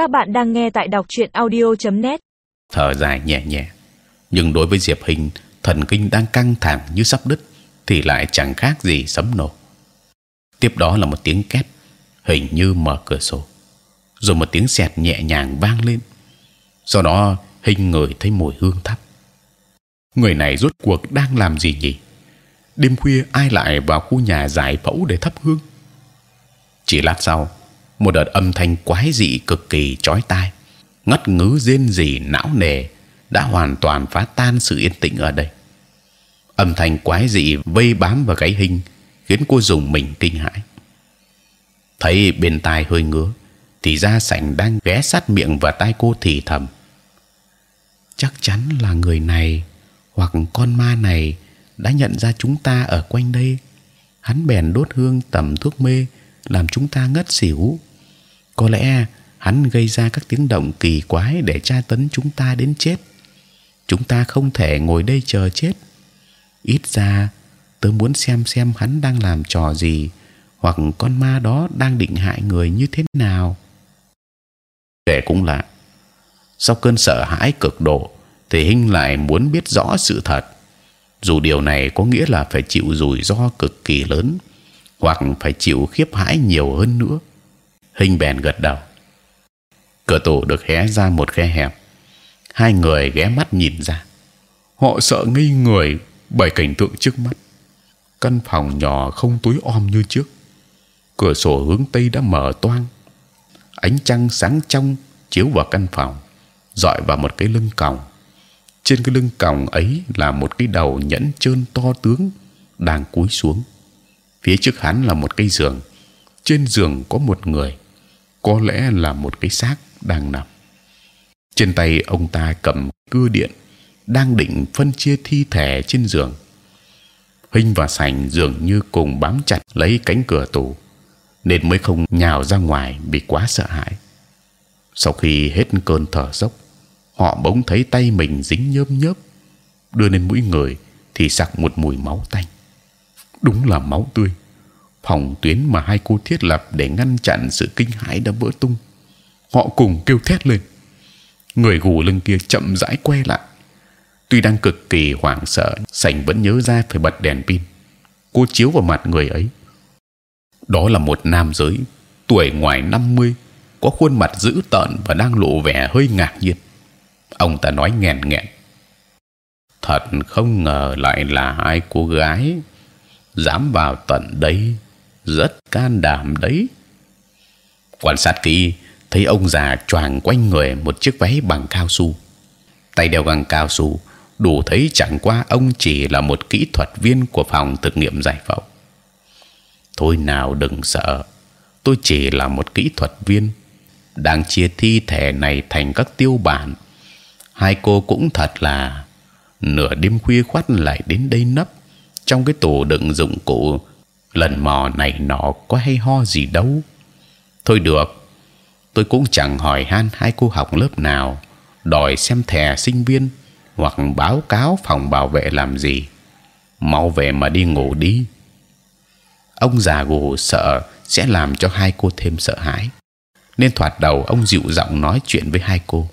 Các bạn đang nghe tại đọc truyện audio.net. thở dài nhẹ nhẹ. Nhưng đối với diệp hình, thần kinh đang căng thẳng như sắp đứt, thì lại chẳng khác gì sấm nổ. Tiếp đó là một tiếng két, hình như mở cửa sổ. Rồi một tiếng sẹt nhẹ nhàng vang lên. Sau đó, hình ngửi thấy mùi hương thấp. Người này rốt cuộc đang làm gì nhỉ? Đêm khuya ai lại vào khu nhà giải phẫu để thắp hương? Chỉ lát sau một đợt âm thanh quái dị cực kỳ chói tai. Ngất ngứ rên rỉ não nề đã hoàn toàn phá tan sự yên tĩnh ở đây. Âm thanh quái dị vây bám vào gáy hình khiến cô dùng mình kinh hãi. Thấy bên tai hơi ngứa, thì ra sảnh đang ghé sát miệng và tai cô thì thầm. Chắc chắn là người này hoặc con ma này đã nhận ra chúng ta ở quanh đây. Hắn bèn đốt hương tẩm thuốc mê, làm chúng ta ngất xỉu có lẽ hắn gây ra các tiếng động kỳ quái để tra tấn chúng ta đến chết. Chúng ta không thể ngồi đây chờ chết. Ít ra, tớ muốn xem xem hắn đang làm trò gì, hoặc con ma đó đang định hại người như thế nào. Kể cũng lạ, sau cơn sợ hãi cực độ, thì hinh lại muốn biết rõ sự thật. Dù điều này có nghĩa là phải chịu rủi ro cực kỳ lớn, hoặc phải chịu khiếp hãi nhiều hơn nữa hình bèn gật đầu. Cửa tủ được hé ra một khe hẹp. Hai người ghé mắt nhìn ra. Họ sợ ngây người bởi cảnh tượng trước mắt. Căn phòng nhỏ không tối om như trước. Cửa sổ hướng tây đã mở toang. Ánh trăng sáng trong chiếu vào căn phòng, dọi vào một cái lưng còng. Trên cái lưng còng ấy là một cái đầu nhẫn trơn to tướng đang cúi xuống. Phía trước hắn là một cây giường. Trên giường có một người có lẽ là một cái xác đang nằm trên tay ông ta cầm cưa điện đang định phân chia thi thể trên giường Hinh và Sành dường như cùng bám chặt lấy cánh cửa tủ nên mới không nhào ra ngoài vì quá sợ hãi. Sau khi hết cơn thở dốc, họ bỗng thấy tay mình dính nhớp nhớp, đưa lên mũi người thì sặc một mùi máu tanh. Đúng là máu tươi. Phòng tuyến mà hai cô thiết lập để ngăn chặn sự kinh hãi đã vỡ tung. Họ cùng kêu thét lên. Người gù lưng kia chậm rãi quay lại. Tuy đang cực kỳ hoảng sợ, sành vẫn nhớ ra phải bật đèn pin. Cô chiếu vào mặt người ấy. Đó là một nam giới tuổi ngoài 50 có khuôn mặt dữ tợn và đang lộ vẻ hơi ngạc nhiên. Ông ta nói nghẹn nghẹn. Thật không ngờ lại là hai cô gái dám vào tận đây, rất can đảm đấy. Quan sát kỹ, thấy ông già choàng quanh người một chiếc váy bằng cao su, tay đeo găng cao su, đủ thấy chẳng qua ông chỉ là một kỹ thuật viên của phòng thực nghiệm giải phẫu. Thôi nào đừng sợ, tôi chỉ là một kỹ thuật viên đang chia thi thể này thành các tiêu bản. Hai cô cũng thật là nửa đêm khuya khoắt lại đến đây nấp trong cái tủ đựng dụng cụ lần mò này nọ có hay ho gì đâu. Thôi được, tôi cũng chẳng hỏi han hai cô học lớp nào, đòi xem thẻ sinh viên hoặc báo cáo phòng bảo vệ làm gì. mau về mà đi ngủ đi. Ông già gù sợ sẽ làm cho hai cô thêm sợ hãi, nên thoạt đầu ông dịu giọng nói chuyện với hai cô.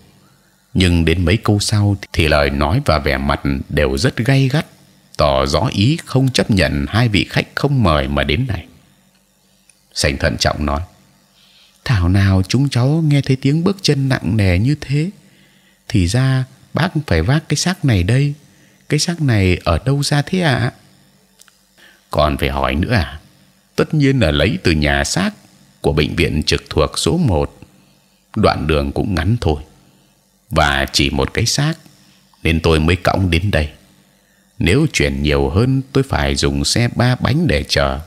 Nhưng đến mấy câu sau thì lời nói và vẻ mặt đều rất gay gắt, tỏ rõ ý không chấp nhận hai vị khách không mời mà đến này. Sành thận trọng nói: Thảo nào chúng cháu nghe thấy tiếng bước chân nặng nề như thế, thì ra bác phải vác cái xác này đây. Cái xác này ở đâu ra thế ạ? À? Còn phải hỏi nữa à? Tất nhiên là lấy từ nhà xác của bệnh viện trực thuộc số 1 Đoạn đường cũng ngắn thôi, và chỉ một cái xác, nên tôi mới cõng đến đây. Nếu chuyển nhiều hơn, tôi phải dùng xe ba bánh để chờ.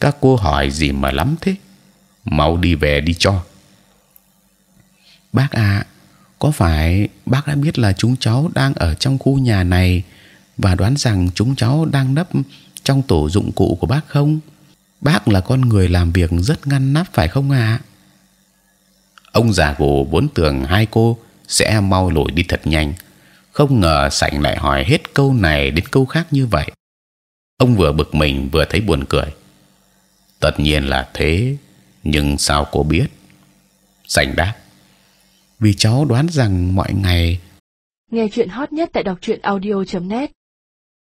Các cô hỏi gì mà lắm thế? Mau đi về đi cho. Bác à, có phải bác đã biết là chúng cháu đang ở trong khu nhà này và đoán rằng chúng cháu đang nấp trong tổ dụng cụ của bác không? Bác là con người làm việc rất ngăn nắp phải không ạ? À? Ông già gù vốn tưởng hai cô sẽ mau lội đi thật nhanh, không ngờ sảnh lại hỏi hết câu này đến câu khác như vậy. Ông vừa bực mình vừa thấy buồn cười. Tất nhiên là thế, nhưng sao cô biết? Sảnh đáp vì cháu đoán rằng mọi ngày Nghe chuyện hot nhất tại đọc truyện audio.net